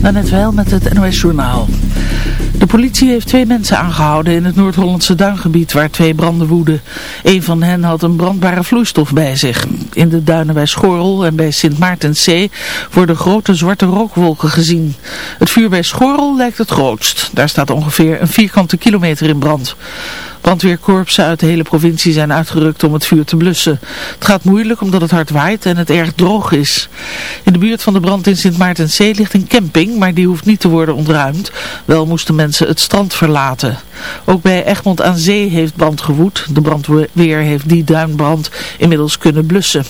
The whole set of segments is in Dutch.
net wel met het NOS Journaal. De politie heeft twee mensen aangehouden in het Noord-Hollandse duingebied waar twee branden woeden. Een van hen had een brandbare vloeistof bij zich. In de duinen bij Schorrel en bij Sint Maartenszee worden grote zwarte rookwolken gezien. Het vuur bij Schorrel lijkt het grootst. Daar staat ongeveer een vierkante kilometer in brand. Brandweerkorpsen uit de hele provincie zijn uitgerukt om het vuur te blussen. Het gaat moeilijk omdat het hard waait en het erg droog is. In de buurt van de brand in Sint Maartenzee ligt een camping, maar die hoeft niet te worden ontruimd. Wel moesten mensen het strand verlaten. Ook bij Egmond aan Zee heeft brand gewoed. De brandweer heeft die duinbrand inmiddels kunnen blussen.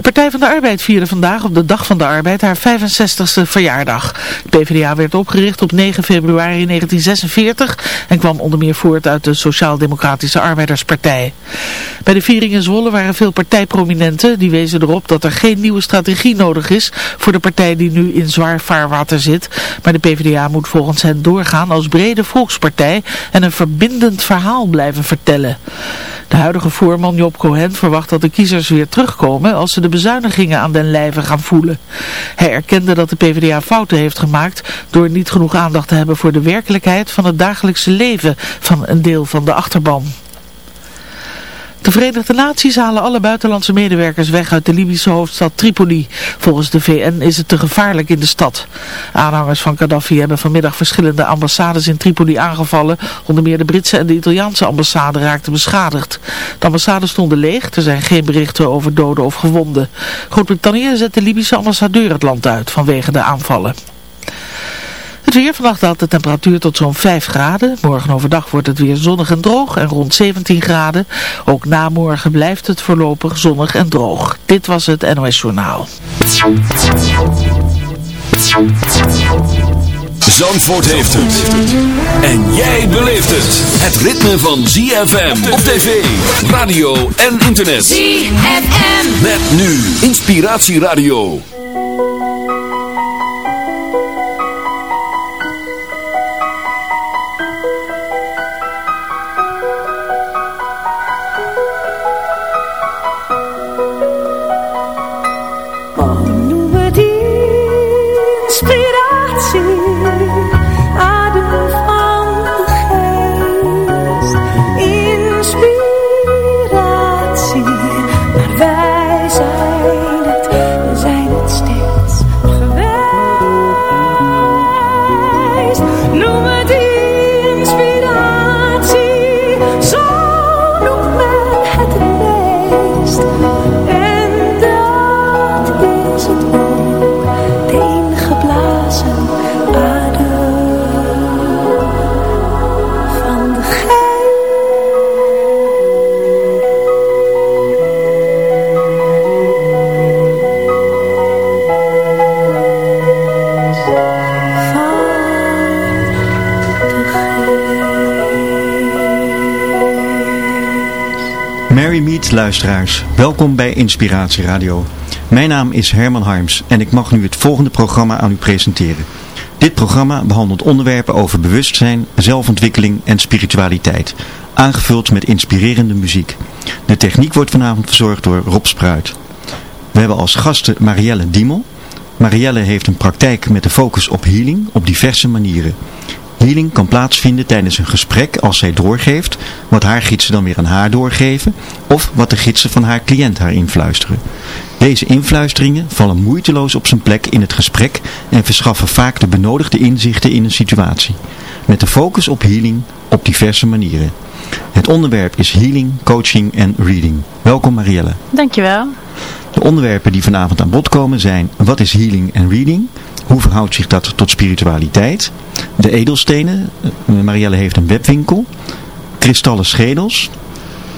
De Partij van de Arbeid vierde vandaag op de Dag van de Arbeid haar 65ste verjaardag. De PvdA werd opgericht op 9 februari 1946 en kwam onder meer voort uit de Sociaal-Democratische Arbeiderspartij. Bij de viering in Zwolle waren veel partijprominenten die wezen erop dat er geen nieuwe strategie nodig is voor de partij die nu in zwaar vaarwater zit. Maar de PvdA moet volgens hen doorgaan als brede volkspartij en een verbindend verhaal blijven vertellen. De huidige voorman Job Cohen verwacht dat de kiezers weer terugkomen als ze de bezuinigingen aan den lijve gaan voelen. Hij erkende dat de PvdA fouten heeft gemaakt door niet genoeg aandacht te hebben voor de werkelijkheid van het dagelijkse leven van een deel van de achterban. De Verenigde Naties halen alle buitenlandse medewerkers weg uit de Libische hoofdstad Tripoli. Volgens de VN is het te gevaarlijk in de stad. Aanhangers van Gaddafi hebben vanmiddag verschillende ambassades in Tripoli aangevallen. Onder meer de Britse en de Italiaanse ambassade raakten beschadigd. De ambassades stonden leeg, er zijn geen berichten over doden of gewonden. Groot-Brittannië zet de Libische ambassadeur het land uit vanwege de aanvallen. Het weer vannacht daalt de temperatuur tot zo'n 5 graden. Morgen overdag wordt het weer zonnig en droog en rond 17 graden. Ook na morgen blijft het voorlopig zonnig en droog. Dit was het NOS Journaal. Zandvoort heeft het. En jij beleeft het. Het ritme van ZFM op tv, radio en internet. ZFM. Met nu Inspiratieradio. Luisteraars, welkom bij Inspiratie Radio. Mijn naam is Herman Harms en ik mag nu het volgende programma aan u presenteren. Dit programma behandelt onderwerpen over bewustzijn, zelfontwikkeling en spiritualiteit, aangevuld met inspirerende muziek. De techniek wordt vanavond verzorgd door Rob Spruit. We hebben als gasten Marielle Diemel. Marielle heeft een praktijk met de focus op healing op diverse manieren. Healing kan plaatsvinden tijdens een gesprek als zij doorgeeft wat haar gidsen dan weer aan haar doorgeven of wat de gidsen van haar cliënt haar influisteren. Deze influisteringen vallen moeiteloos op zijn plek in het gesprek en verschaffen vaak de benodigde inzichten in een situatie. Met de focus op healing op diverse manieren. Het onderwerp is healing, coaching en reading. Welkom Marielle. Dankjewel. De onderwerpen die vanavond aan bod komen zijn wat is healing en reading? Hoe verhoudt zich dat tot spiritualiteit? De edelstenen. Eh, Marielle heeft een webwinkel. Kristallen schedels.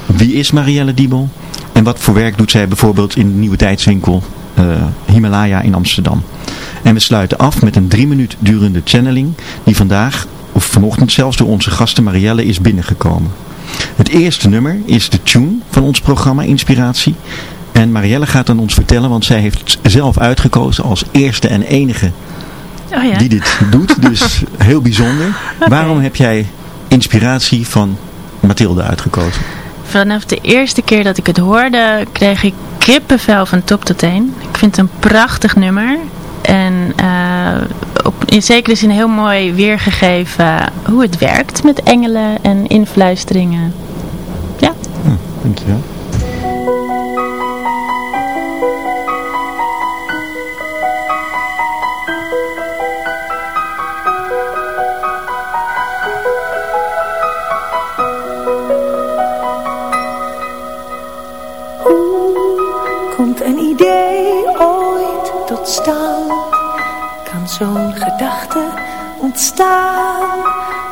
Wie is Marielle Diebel? En wat voor werk doet zij bijvoorbeeld in de Nieuwe Tijdswinkel uh, Himalaya in Amsterdam? En we sluiten af met een drie minuut durende channeling die vandaag, of vanochtend zelfs door onze gasten Marielle is binnengekomen. Het eerste nummer is de tune van ons programma Inspiratie. En Marielle gaat aan ons vertellen, want zij heeft zelf uitgekozen als eerste en enige oh ja. die dit doet. Dus heel bijzonder. Waarom heb jij inspiratie van Mathilde uitgekozen? Vanaf de eerste keer dat ik het hoorde, kreeg ik kippenvel van top tot teen. Ik vind het een prachtig nummer. En uh, in zekere zin heel mooi weergegeven hoe het werkt met engelen en influisteringen. Ja. Hm, dankjewel.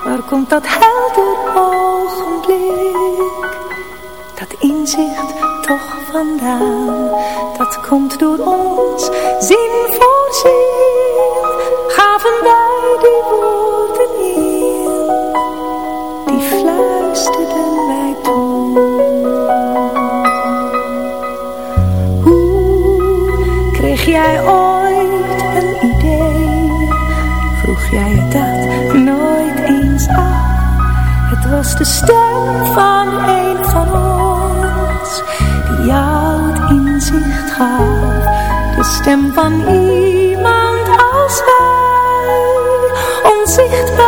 Waar komt dat helder ogenblik? Dat inzicht toch vandaan? Dat komt door ons zin voor zin. Gaven wij jij dat nooit eens af? Het was de stem van een van ons Die jou het inzicht gaf De stem van iemand als wij Onzichtbaar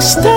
zoekt. Zo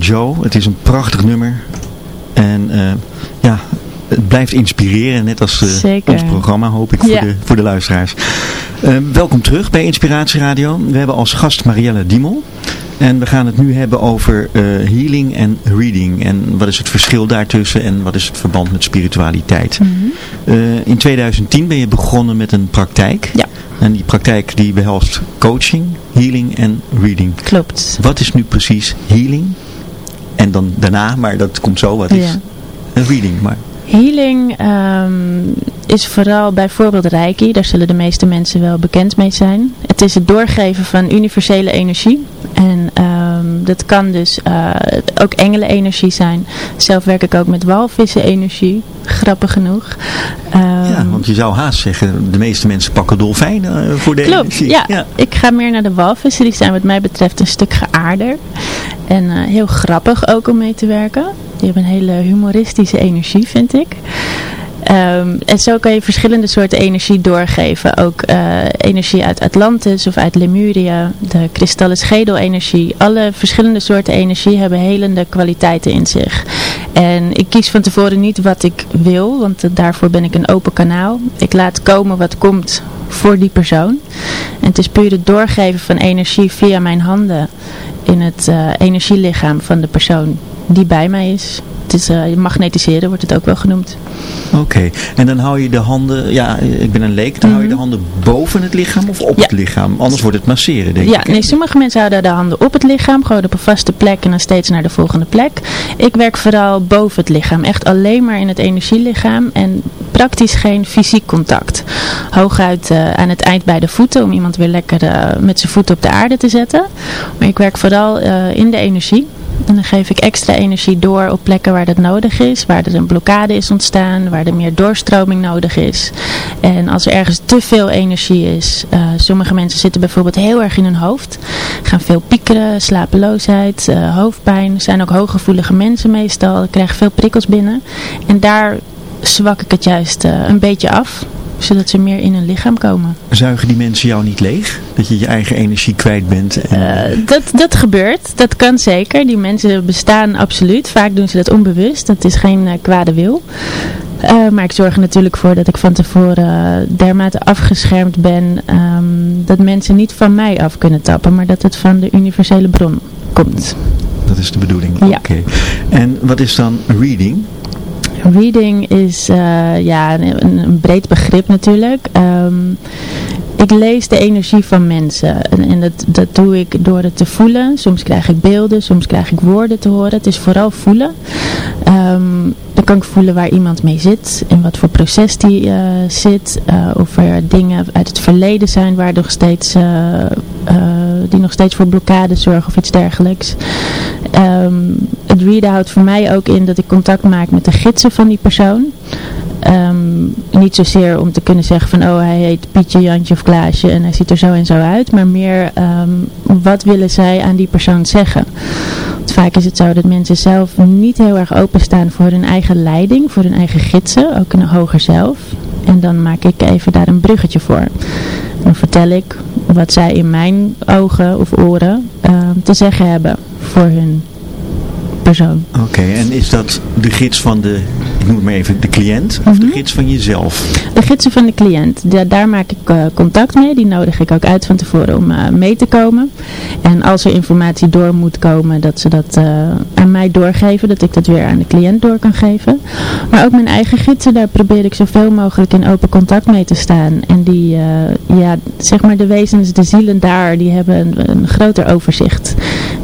Joe. Het is een prachtig nummer. En eh, ja, het blijft inspireren. Net als eh, ons programma hoop ik voor, Ja. de, voor de luisteraars. Eh, welkom terug bij Inspiratie Radio. We hebben als gast Marielle Diemel. En we gaan het nu hebben over eh, healing en reading. En wat is het verschil daartussen en wat is het verband met spiritualiteit. Mhm. In 2010 ben je begonnen met een praktijk. Ja. En die praktijk die behelst coaching, healing en reading. Klopt. Wat is nu precies healing? En dan daarna, maar dat komt zo, wat is een reading? Maar, Healing ehm, is vooral bijvoorbeeld Reiki. Daar zullen de meeste mensen wel bekend mee zijn. Het is het doorgeven van universele energie. En ehm, dat kan dus eh, ook engelenenergie zijn. Zelf werk ik ook met walvissenenergie. Grappig genoeg. Ehm, ja, want je zou haast zeggen, de meeste mensen pakken dolfijnen eh, voor de Klopt, energie. ja. Ik ga meer naar de walvissen. Die zijn wat mij betreft een stuk geaarder. En eh, heel grappig ook om mee te werken. Die hebben een hele humoristische energie, vind ik. Ehm, en zo kan je verschillende soorten energie doorgeven. Ook eh, energie uit Atlantis of uit Lemuria, de kristallen schedelenergie. Alle verschillende soorten energie hebben helende kwaliteiten in zich. En ik kies van tevoren niet wat ik wil, want eh, daarvoor ben ik een open kanaal. Ik laat komen wat komt voor die persoon. En het is puur het doorgeven van energie via mijn handen in het uh, energielichaam van de persoon die bij mij is. Het is uh, magnetiseren, wordt het ook wel genoemd. Oké, en dan hou je de handen, ja, ik ben een leek, dan hou je de mhm. handen boven het lichaam of op het lichaam? Anders wordt het masseren, denk ja, ik. Ja, nee, sommige mensen houden de handen op het lichaam, gewoon op een vaste plek en dan steeds naar de volgende plek. Ik werk vooral boven het lichaam, echt alleen maar in het energielichaam en praktisch geen fysiek contact. Hooguit uh, aan het eind bij de voeten, om iemand weer lekker uh, met zijn voeten op de aarde te zetten. Maar ik werk vooral in de energie. En dan geef ik extra energie door op plekken waar dat nodig is. Waar er een blokkade is ontstaan. Waar er meer doorstroming nodig is. En als er ergens te veel energie is. Uh, sommige mensen zitten bijvoorbeeld heel erg in hun hoofd. Gaan veel piekeren, slapeloosheid, uh, hoofdpijn. Zijn ook hooggevoelige mensen meestal. Krijgen veel prikkels binnen. En daar zwak ik het juist uh, een beetje af zodat ze meer in hun lichaam komen. Zuigen die mensen jou niet leeg? Dat je je eigen energie kwijt bent? En... Uh, dat, dat gebeurt. Dat kan zeker. Die mensen bestaan absoluut. Vaak doen ze dat onbewust. Dat is geen uh, kwade wil. Uh, maar ik zorg er natuurlijk voor dat ik van tevoren dermate afgeschermd ben. Um, dat mensen niet van mij af kunnen tappen. Maar dat het van de universele bron komt. Dat is de bedoeling? Ja. Oké. Okay. En wat is dan reading? Reading is uh, ja, een, een, breed begrip natuurlijk. Um, ik lees de energie van mensen. En, en, dat, dat doe ik door het te voelen. Soms krijg ik beelden, soms krijg ik woorden te horen. Het is vooral voelen. Um, dan kan ik voelen waar iemand mee zit. In wat voor proces die uh, zit. Uh, of er dingen uit het verleden zijn waar nog steeds, uh, die nog steeds voor blokkade zorgen of iets dergelijks. Um, het readen houdt voor mij ook in dat ik contact maak met de gidsen van die persoon. Um, niet zozeer om te kunnen zeggen van oh hij heet Pietje, Jantje of Klaasje en hij ziet er zo en zo uit. Maar meer um, wat willen zij aan die persoon zeggen. Want vaak is het zo dat mensen zelf niet heel erg openstaan voor hun eigen leiding, voor hun eigen gidsen, ook een hoger zelf. En dan maak ik even daar een bruggetje voor. Dan vertel ik wat zij in mijn ogen of oren um, te zeggen hebben voor hun persoon. Oké, okay, en is dat de gids van de, ik noem het maar even, de cliënt of mm -hmm. de gids van jezelf? De gidsen van de cliënt. Da daar maak ik uh, contact mee. Die nodig ik ook uit van tevoren om uh, mee te komen. En als er informatie door moet komen, dat ze dat uh, aan mij doorgeven. Dat ik dat weer aan de cliënt door kan geven. Maar ook mijn eigen gidsen, daar probeer ik zoveel mogelijk in open contact mee te staan. En die, ja, zeg maar de wezens, de zielen daar, die hebben een, een groter overzicht.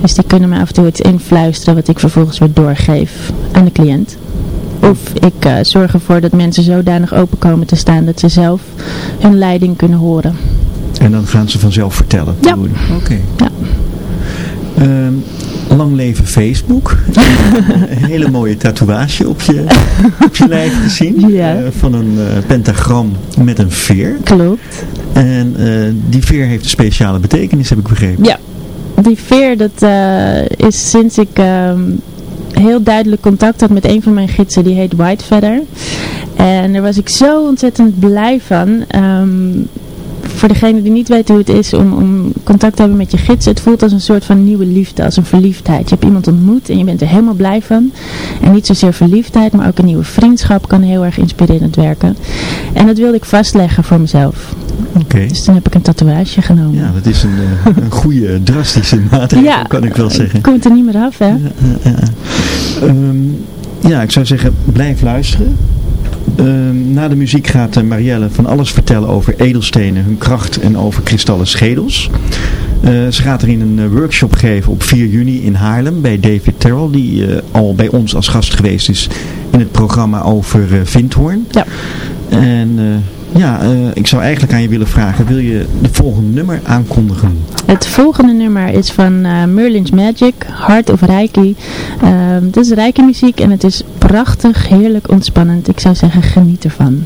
Dus die kunnen me af en toe iets influisteren wat ik vervolgens weer doorgeef aan de cliënt. Of ik uh, zorg ervoor dat mensen zodanig open komen te staan dat ze zelf hun leiding kunnen horen. En dan gaan ze vanzelf vertellen? Ja. Oké. Okay. Ja. Um, lang leven Facebook. een hele mooie tatoeage op je, op je lijf gezien. Ja. Uh, van een uh, pentagram met een veer. Klopt. En uh, die veer heeft een speciale betekenis, heb ik begrepen. Ja. Die veer, dat is sinds ik... Um, heel duidelijk contact had met een van mijn gidsen, die heet White Feather. En daar was ik zo ontzettend blij van. Um, voor degene die niet weet hoe het is om, om contact te hebben met je gids, het voelt als een soort van nieuwe liefde, als een verliefdheid. Je hebt iemand ontmoet en je bent er helemaal blij van. En niet zozeer verliefdheid, maar ook een nieuwe vriendschap kan heel erg inspirerend werken. En dat wilde ik vastleggen voor mezelf. Okay. Dus toen heb ik een tatoeage genomen. Ja, dat is een, uh, een goede, drastische maatregel, ja, kan ik wel zeggen. komt er niet meer af, hè? Ja, ja, ja. Um, ja ik zou zeggen, blijf luisteren. Uh, na de muziek gaat uh, Marielle van alles vertellen over edelstenen, hun kracht en over kristallen schedels. Uh, ze gaat erin een workshop geven op 4 juni in Haarlem bij David Terrell, die al bij ons als gast geweest is in het programma over Vindhoorn. Ja. En ja, ik zou eigenlijk aan je willen vragen, wil je de volgende nummer aankondigen? Het volgende nummer is van uh, Merlin's Magic, Heart of Reiki. Uh, het is Reiki muziek en het is prachtig, heerlijk ontspannend. Ik zou zeggen, geniet ervan.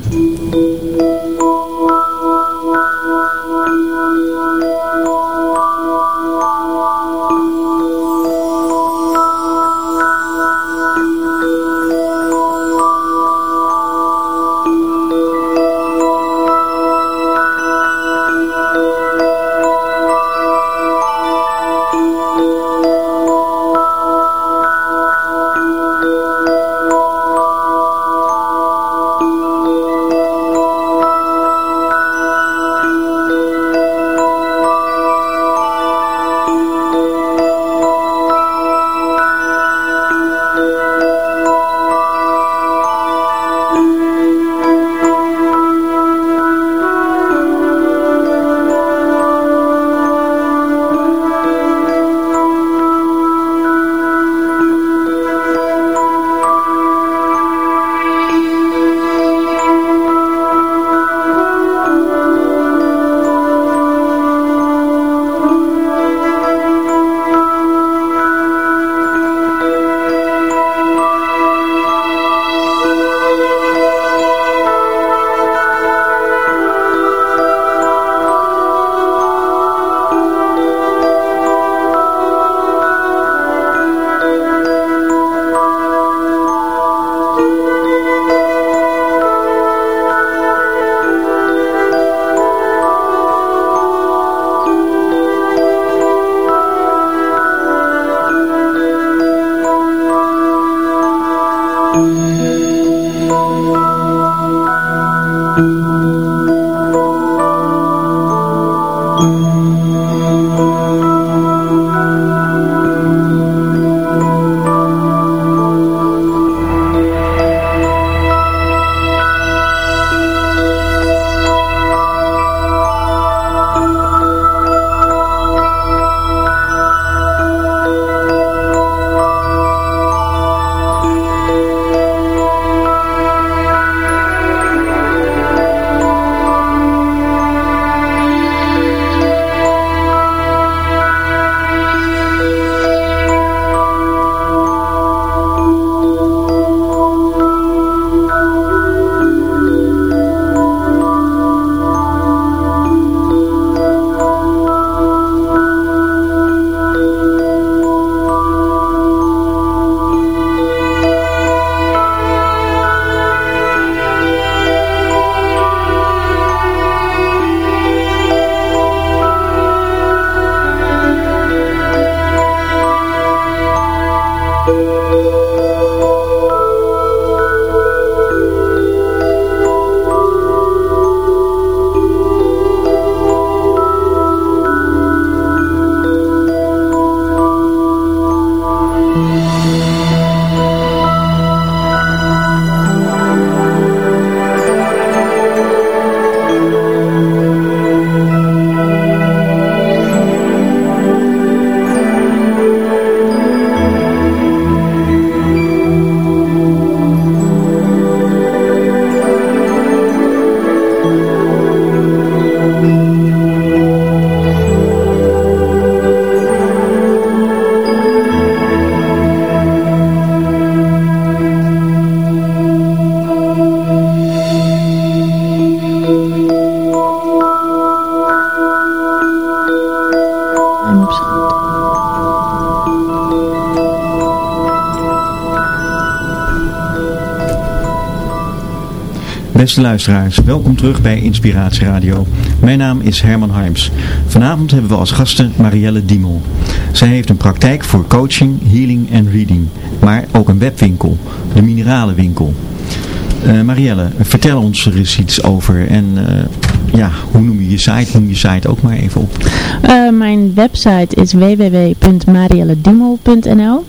Beste luisteraars, welkom terug bij Inspiratie Radio. Mijn naam is Herman Harms. Vanavond hebben we als gasten Marielle Diemel. Zij heeft een praktijk voor coaching, healing en reading, maar ook een webwinkel, de Mineralenwinkel. Uh, Marielle, vertel ons er eens iets over en uh, ja, hoe noem je je site? Noem je site ook maar even op. Uh, mijn website is www.mariellediemel.nl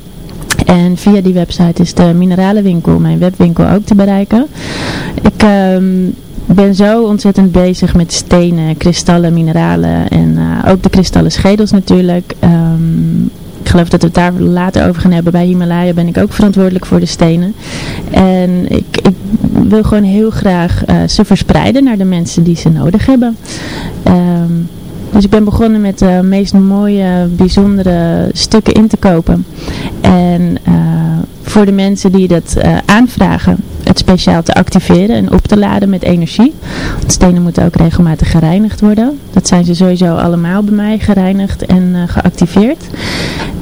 en via die website is de mineralenwinkel, mijn webwinkel, ook te bereiken. Ik um, ben zo ontzettend bezig met stenen, kristallen, mineralen en uh, ook de kristallen schedels natuurlijk. Um, ik geloof dat we het daar later over gaan hebben. Bij Himalaya ben ik ook verantwoordelijk voor de stenen. En ik, ik wil gewoon heel graag uh, ze verspreiden naar de mensen die ze nodig hebben. Um, dus ik ben begonnen met de meest mooie, bijzondere stukken in te kopen. En uh, voor de mensen die dat uh, aanvragen, speciaal te activeren en op te laden met energie. Want stenen moeten ook regelmatig gereinigd worden. Dat zijn ze sowieso allemaal bij mij gereinigd en uh, geactiveerd.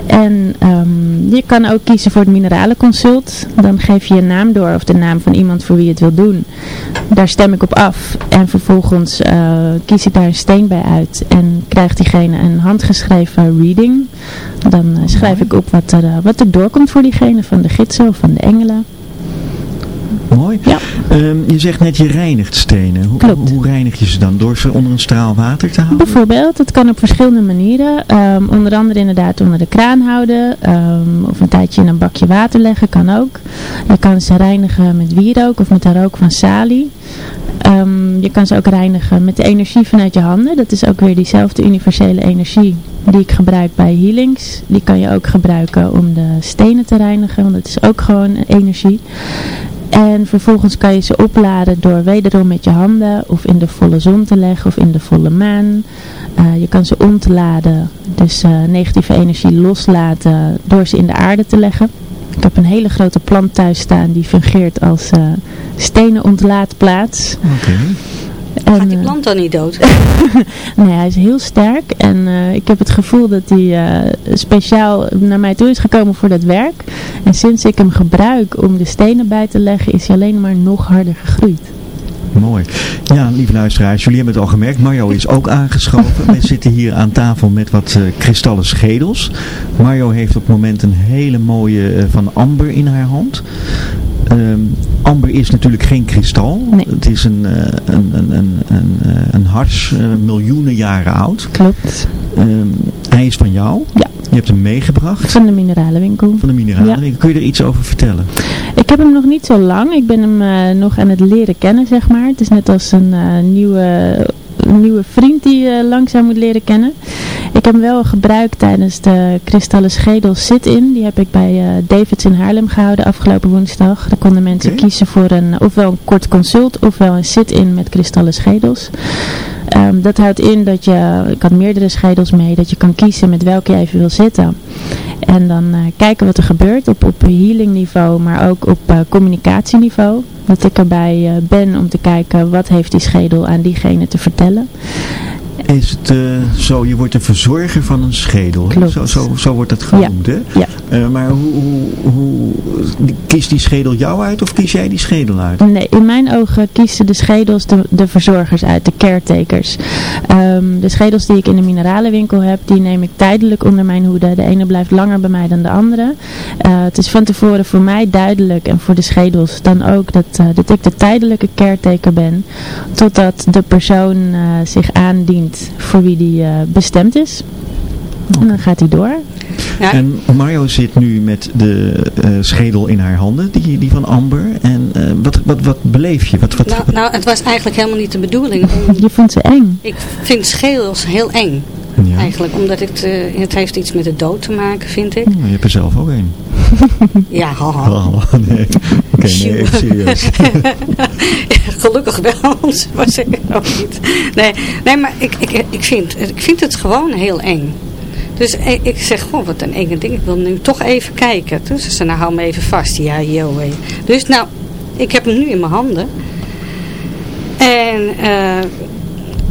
En um, je kan ook kiezen voor het mineralenconsult. Dan geef je je naam door of de naam van iemand voor wie je het wil doen. Daar stem ik op af. En vervolgens uh, kies ik daar een steen bij uit. En krijgt diegene een handgeschreven reading. Dan uh, schrijf ik op wat er, uh, wat er doorkomt voor diegene van de gidsen of van de engelen. Mooi. Ja. Um, je zegt net je reinigt stenen. Hoe, Klopt. hoe reinig je ze dan? Door ze onder een straal water te houden? Bijvoorbeeld, het kan op verschillende manieren. Um, onder andere inderdaad onder de kraan houden. Um, of een tijdje in een bakje water leggen, kan ook. Je kan ze reinigen met wierook of met de rook van salie. Je kan ze ook reinigen met de energie vanuit je handen. Dat is ook weer diezelfde universele energie die ik gebruik bij healings. Die kan je ook gebruiken om de stenen te reinigen, want het is ook gewoon energie. En vervolgens kan je ze opladen door wederom met je handen of in de volle zon te leggen of in de volle maan. Uh, je kan ze ontladen, dus uh, negatieve energie loslaten door ze in de aarde te leggen. Ik heb een hele grote plant thuis staan die fungeert als uh, stenen ontlaatplaats. Okay. En, Gaat die plant dan niet dood? nee, hij is heel sterk en uh, ik heb het gevoel dat hij uh, speciaal naar mij toe is gekomen voor dat werk. En sinds ik hem gebruik om de stenen bij te leggen is hij alleen maar nog harder gegroeid. Mooi. Ja, lieve luisteraars, jullie hebben het al gemerkt. Mario is ook aangeschoven. Wij zitten hier aan tafel met wat uh, kristallen schedels. Mario heeft op het moment een hele mooie uh, van amber in haar hand. Um, amber is natuurlijk geen kristal. Nee. Het is een, uh, een, een, een, een, een hars, uh, miljoenen jaren oud. Klopt. Um, hij is van jou. Ja. Je hebt hem meegebracht. Van de mineralenwinkel. Van de mineralenwinkel. Ja. Kun je er iets over vertellen? Ik heb hem nog niet zo lang. Ik ben hem uh, nog aan het leren kennen, zeg maar. Het is net als een nieuwe een nieuwe vriend die je langzaam moet leren kennen. Ik heb hem wel gebruikt tijdens de Kristallen Schedel sit-in. Die heb ik bij uh, Davids in Haarlem gehouden afgelopen woensdag. Daar konden mensen okay. kiezen voor een, ofwel een kort consult ofwel een sit-in met Kristallen Schedels. Um, dat houdt in dat je, ik had meerdere schedels mee, dat je kan kiezen met welke je even wil zitten. En dan uh, kijken wat er gebeurt op, op healing niveau, maar ook op uh, communicatieniveau. Dat ik erbij uh, ben om te kijken wat heeft die schedel aan diegene te vertellen. Is het zo, je wordt een verzorger van een schedel. Zo, zo, zo wordt het genoemd, ja. hè? Ja. maar hoe, hoe, hoe, kiest die schedel jou uit of kies jij die schedel uit? Nee, in mijn ogen kiezen de schedels de, de verzorgers uit, de caretakers. Um, de schedels die ik in de mineralenwinkel heb, die neem ik tijdelijk onder mijn hoede. De ene blijft langer bij mij dan de andere. Uh, het is van tevoren voor mij duidelijk en voor de schedels dan ook dat, dat ik de tijdelijke caretaker ben. Totdat de persoon zich aandient voor wie die bestemd is. Okay. En dan gaat hij door. Ja. En Mario zit nu met de uh, schedel in haar handen, die, die van Amber. En uh, wat, wat, wat beleef je? Wat, wat, nou, nou, het was eigenlijk helemaal niet de bedoeling. Om... Je vond ze eng? Ik vind schedels heel eng. Ja. Eigenlijk, omdat het, uh, het heeft iets met de dood te maken, vind ik. Ja, je hebt er zelf ook een. ja, haha. Oh, nee. Okay, nee, serieus. Gelukkig wel, was ik ook niet. Nee, nee maar ik, ik, ik, vind, ik vind het gewoon heel eng. Dus ik zeg, goh, wat een enge ding. Ik wil nu toch even kijken. Dus ze zei, nou hou me even vast. Ja, joh. Dus nou, ik heb hem nu in mijn handen. En uh,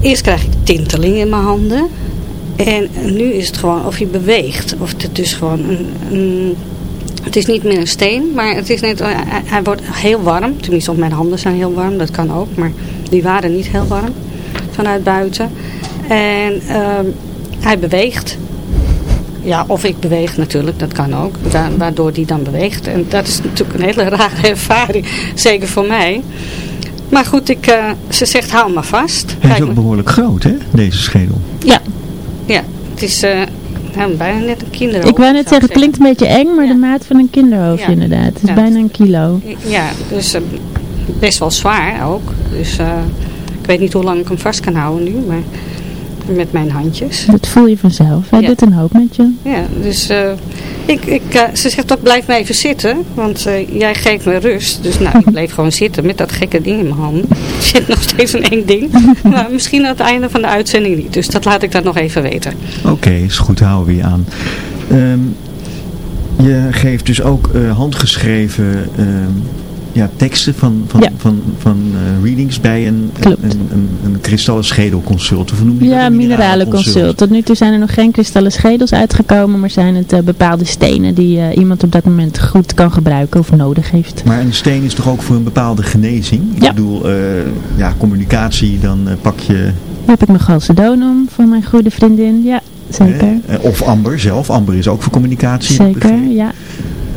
eerst krijg ik tinteling in mijn handen. En nu is het gewoon of hij beweegt. Of het dus gewoon een, een het is niet meer een steen, maar het is net, hij, hij wordt heel warm. Tenminste, mijn handen zijn heel warm, dat kan ook. Maar die waren niet heel warm vanuit buiten. En uh, hij beweegt. Ja, of ik beweeg natuurlijk, dat kan ook. Waardoor die dan beweegt. En dat is natuurlijk een hele rare ervaring. Zeker voor mij. Maar goed, ik, uh, ze zegt hou maar vast. Hij is ook behoorlijk groot, hè, deze schedel? Ja. Ja, het is uh, nou, bijna net een kinderhoofd. Ik wou net zeggen, het klinkt een beetje eng, maar ja. de maat van een kinderhoofd ja. inderdaad. Het is ja, bijna een kilo. Ja, dus uh, best wel zwaar ook. Dus ik weet niet hoe lang ik hem vast kan houden nu, maar met mijn handjes. Dat voel je vanzelf. Hij ja. doet een hoop met je. Ja, dus uh, ik, ik, uh, ze zegt toch blijf maar even zitten, want uh, jij geeft me rust. Dus nou, ik bleef gewoon zitten met dat gekke ding in mijn hand. Het zit nog steeds een eng ding. maar misschien aan het einde van de uitzending niet. Dus dat laat ik dan nog even weten. Oké, okay, is goed, houden we je aan. Um, je geeft dus ook handgeschreven... Ja, teksten van, van, ja. van, van uh, readings bij een, een, een, een kristallen schedelconsult. Of noem je ja, dat? mineralen consult. Tot nu toe zijn er nog geen kristallen schedels uitgekomen, maar zijn het uh, bepaalde stenen die uh, iemand op dat moment goed kan gebruiken of nodig heeft. Maar een steen is toch ook voor een bepaalde genezing? Ja. Ik bedoel, ja, communicatie, dan pak je... Heb ik mijn chalcedonum voor mijn goede vriendin, ja, zeker. of Amber zelf. Amber is ook voor communicatie. Zeker, ja.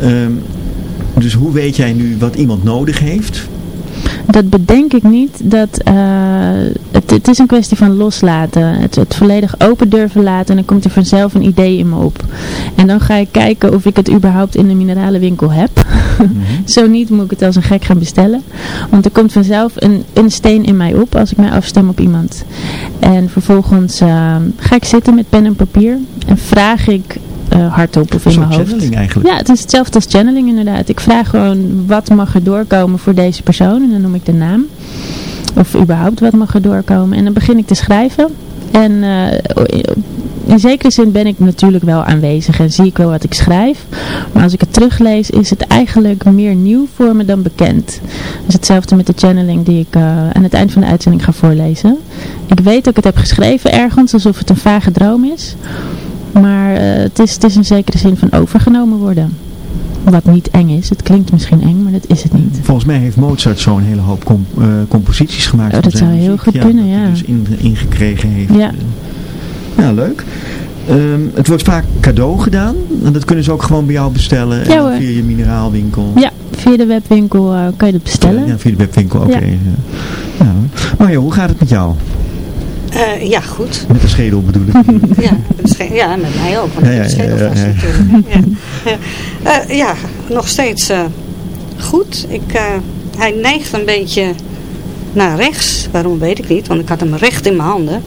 Um, dus hoe weet jij nu wat iemand nodig heeft? Dat bedenk ik niet. Dat, uh, het, het, is een kwestie van loslaten. Het, het volledig open durven laten. En dan komt er vanzelf een idee in me op. En dan ga ik kijken of ik het überhaupt in de mineralenwinkel heb. Mm -hmm. Zo niet moet ik het als een gek gaan bestellen. Want er komt vanzelf een, een steen in mij op als ik mij afstem op iemand. En vervolgens uh, ga ik zitten met pen en papier. En vraag ik uh, hardop of in mijn hoofd. channeling eigenlijk. Ja, het is hetzelfde als channeling inderdaad. Ik vraag gewoon wat mag er doorkomen voor deze persoon en dan noem ik de naam. Of überhaupt wat mag er doorkomen. En dan begin ik te schrijven. En uh, in zekere zin ben ik natuurlijk wel aanwezig en zie ik wel wat ik schrijf. Maar als ik het teruglees is het eigenlijk meer nieuw voor me dan bekend. Dus hetzelfde met de channeling die ik uh, aan het eind van de uitzending ga voorlezen. Ik weet dat ik het heb geschreven ergens alsof het een vage droom is. Maar uh, het, is, het is in zekere zin van overgenomen worden. Wat niet eng is. Het klinkt misschien eng, maar dat is het niet. Volgens mij heeft Mozart zo'n hele hoop comp uh, composities gemaakt. Oh, dat zou heel goed ja, kunnen, ja. dus in, ingekregen heeft. Ja. Ja, leuk. Um, het wordt vaak cadeau gedaan. En dat kunnen ze ook gewoon bij jou bestellen. Ja, en via je mineraalwinkel. Ja, via de webwinkel uh, kan je dat bestellen. Ja, via de webwinkel, oké. Okay. Ja. Ja. Mario, hoe gaat het met jou? Uh, ja, goed. Met de schedel bedoel ik. ja, met ja, met mij ook. Want ja, ja, de schedel ja, vast ja, natuurlijk. Ja. Uh, ja, nog steeds uh, goed. Ik, hij neigt een beetje naar rechts. Waarom weet ik niet, want ik had hem recht in mijn handen.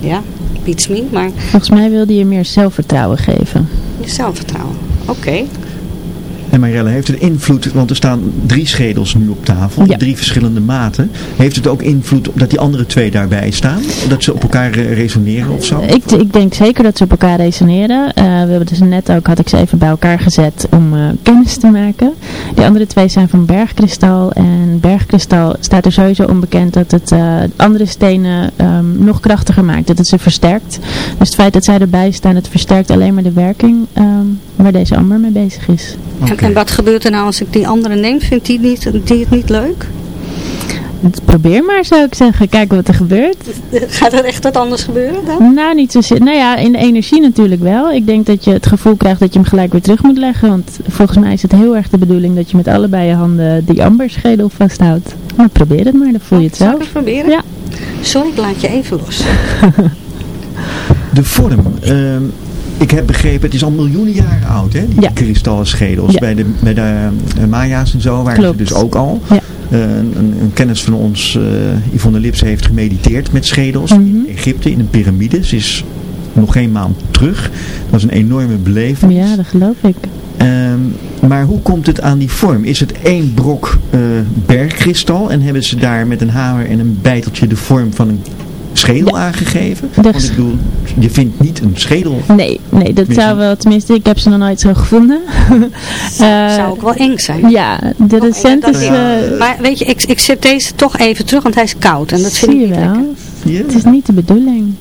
Ja, beats me, maar... Volgens mij wilde je meer zelfvertrouwen geven. Zelfvertrouwen, oké. Okay. En Marelle, heeft het invloed, want er staan drie schedels nu op tafel, Ja. drie verschillende maten. Heeft het ook invloed dat die andere twee daarbij staan? Dat ze op elkaar eh, resoneren of zo? Ik, ik denk zeker dat ze op elkaar resoneren. Eh, we hebben dus net ook, had ik ze even bij elkaar gezet om eh, kennis te maken. Die andere twee zijn van bergkristal. En bergkristal staat er sowieso onbekend dat het eh, andere stenen ehm, nog krachtiger maakt. Dat het ze versterkt. Dus het feit dat zij erbij staan, het versterkt alleen maar de werking ehm, waar deze amber mee bezig is. Oké. En wat gebeurt er nou als ik die andere neem? Vindt die, niet, die het niet leuk? Probeer maar zou ik zeggen. Kijk wat er gebeurt. Gaat er echt wat anders gebeuren dan? Nou, niet zozeer. Nou ja, in de energie natuurlijk wel. Ik denk dat je het gevoel krijgt dat je hem gelijk weer terug moet leggen. Want volgens mij is het heel erg de bedoeling dat je met allebei je handen die amberschedel vasthoudt. Maar probeer het maar, dan voel je het Zal ik zelf. het proberen? Ja. Sorry, ik laat je even los. De vorm. ehm, ik heb begrepen, het is al miljoenen jaren oud, hè? Die Ja. kristallen schedels. Ja. Bij de, bij de eh, Maya's en zo waren Klopt. ze dus ook al. Ja. Eh, een, een- kennis van ons, eh Yvonne Lips, heeft gemediteerd met schedels Mhm. in Egypte, in een piramide. Ze is nog geen maand terug. Dat was een enorme beleving. Ja, dat geloof ik. Ehm, maar hoe komt het aan die vorm? Is het één brok bergkristal en hebben ze daar met een hamer en een bijteltje de vorm van een schedel aangegeven? Want ik bedoel, je vindt niet een schedel. Nee, nee, dat Misschien. zou wel, tenminste, ik heb ze nog nooit zo gevonden. Eh, Zou ook wel eng zijn. Ja, de recente dat- is... Ja. eh, Maar weet je, ik, ik zet deze toch even terug, want hij is koud. En dat vind zie ik niet wel. lekker. Ja, Het is niet de bedoeling.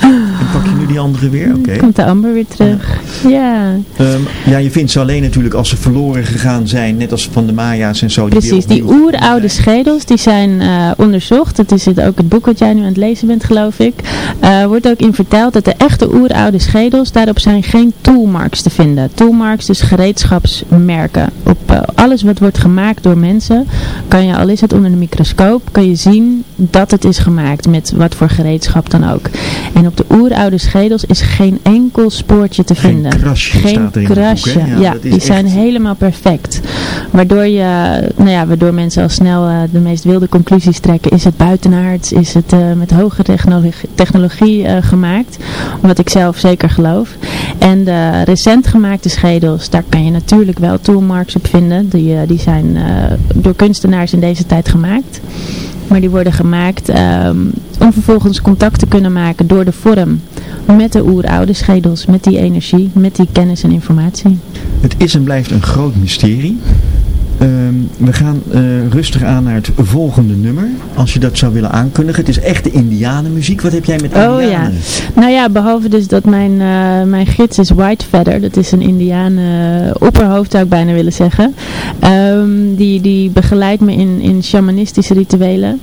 en pak je nu die andere weer? Oké. Komt de amber weer terug. Ja. Ehm, ja, je vindt ze alleen natuurlijk als ze verloren gegaan zijn, net als van de Maya's en zo. Precies, die oeroude schedels die zijn eh, onderzocht. Dat is het, ook het boek wat jij nu aan het lezen bent geloof ik. Eh wordt ook in verteld dat de echte oeroude schedels, daarop zijn geen toolmarks te vinden. Toolmarks dus gereedschapsmerken. Op eh, alles wat wordt gemaakt door mensen, kan je, al is het onder de microscoop, kan je zien dat het is gemaakt met wat voor gereedschap dan ook. En op de oeroude schedels is geen enkel spoortje te Geen vinden. krasje Geen staat er in boek. Ja, Ja, dat is die zijn helemaal perfect. Waardoor, je, nou ja, waardoor mensen al snel eh, de meest wilde conclusies trekken. Is het buitenaards? Is het eh, met hoge technologie, technologie eh, gemaakt? Wat ik zelf zeker geloof. En de recent gemaakte schedels, daar kan je natuurlijk wel toolmarks op vinden. Die, die zijn door kunstenaars in deze tijd gemaakt. Maar die worden gemaakt ehm, om vervolgens contact te kunnen maken door de vorm met de oeroude schedels, met die energie, met die kennis en informatie. Het is en blijft een groot mysterie. Ehm, we gaan eh, rustig aan naar het volgende nummer. Als je dat zou willen aankundigen. Het is echte indianenmuziek. Wat heb jij met Oh ja. indianen? Nou ja, behalve dus dat mijn, eh, mijn gids is White Feather. Dat is een indiaan eh, opperhoofd zou ik bijna willen zeggen. Ehm, die, die begeleidt me in, in shamanistische rituelen.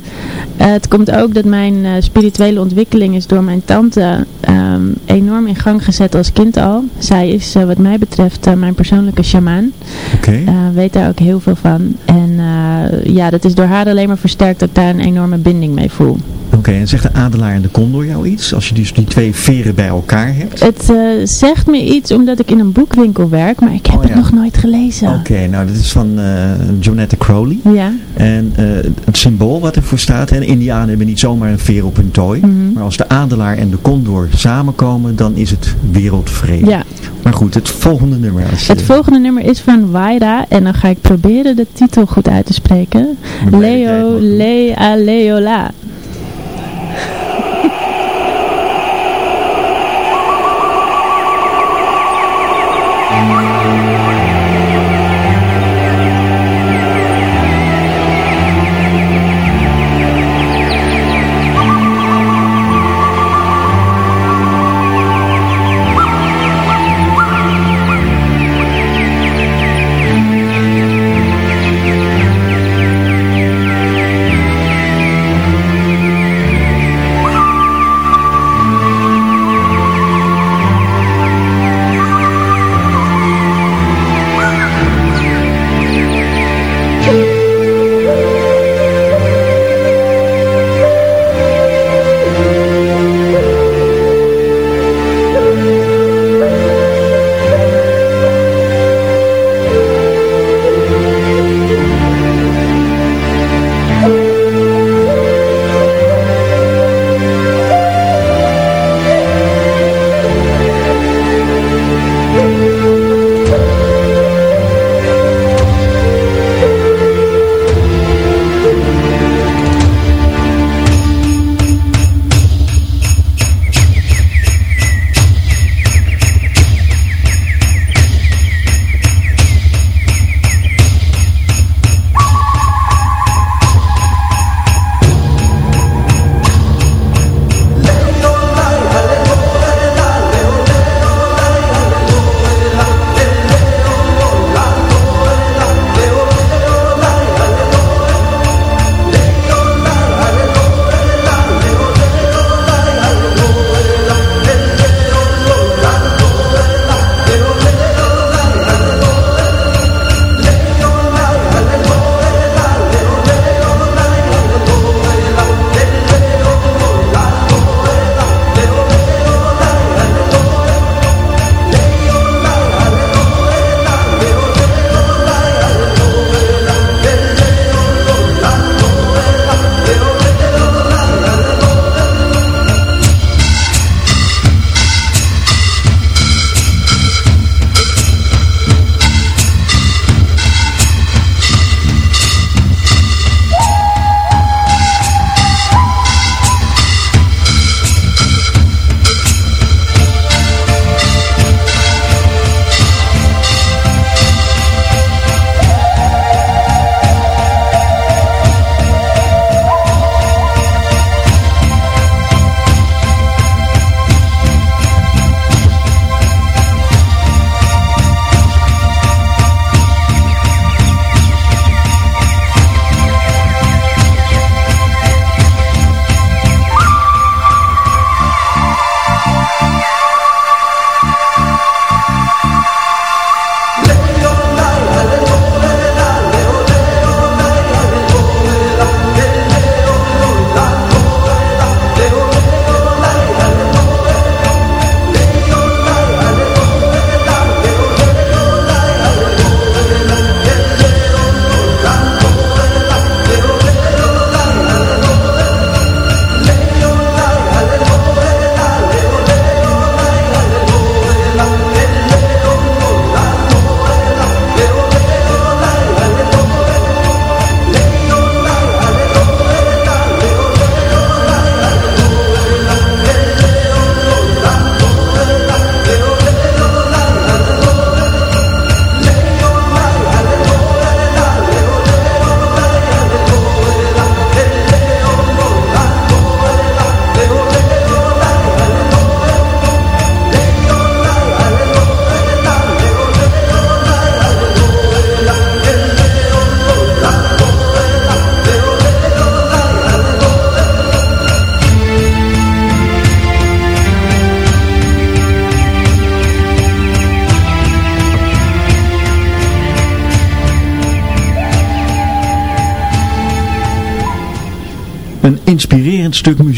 Het komt ook dat mijn spirituele ontwikkeling is door mijn tante ehm, enorm in gang gezet als kind al. Zij is wat mij betreft mijn persoonlijke shamaan. Oké. Weet daar ook heel veel van. En eh, ja, dat is door haar alleen maar versterkt dat ik daar een enorme binding mee voel. Oké, en zegt de adelaar en de condor jou iets? Als je dus die twee veren bij elkaar hebt? Het eh, zegt me iets omdat ik in een boekwinkel werk, maar ik heb Oh, het nog nooit gelezen. Oké, nou dat is van eh Jonetta Crowley. Ja, En het symbool wat ervoor staat, de indianen hebben niet zomaar een veer op hun tooi. Mhm. Maar als de adelaar en de condor samenkomen, dan is het wereldvrede. ja. Maar goed, het volgende nummer. Als je, Het volgende nummer is van Waira en dan ga ik proberen de titel goed uit te spreken. Leo Lea Leola.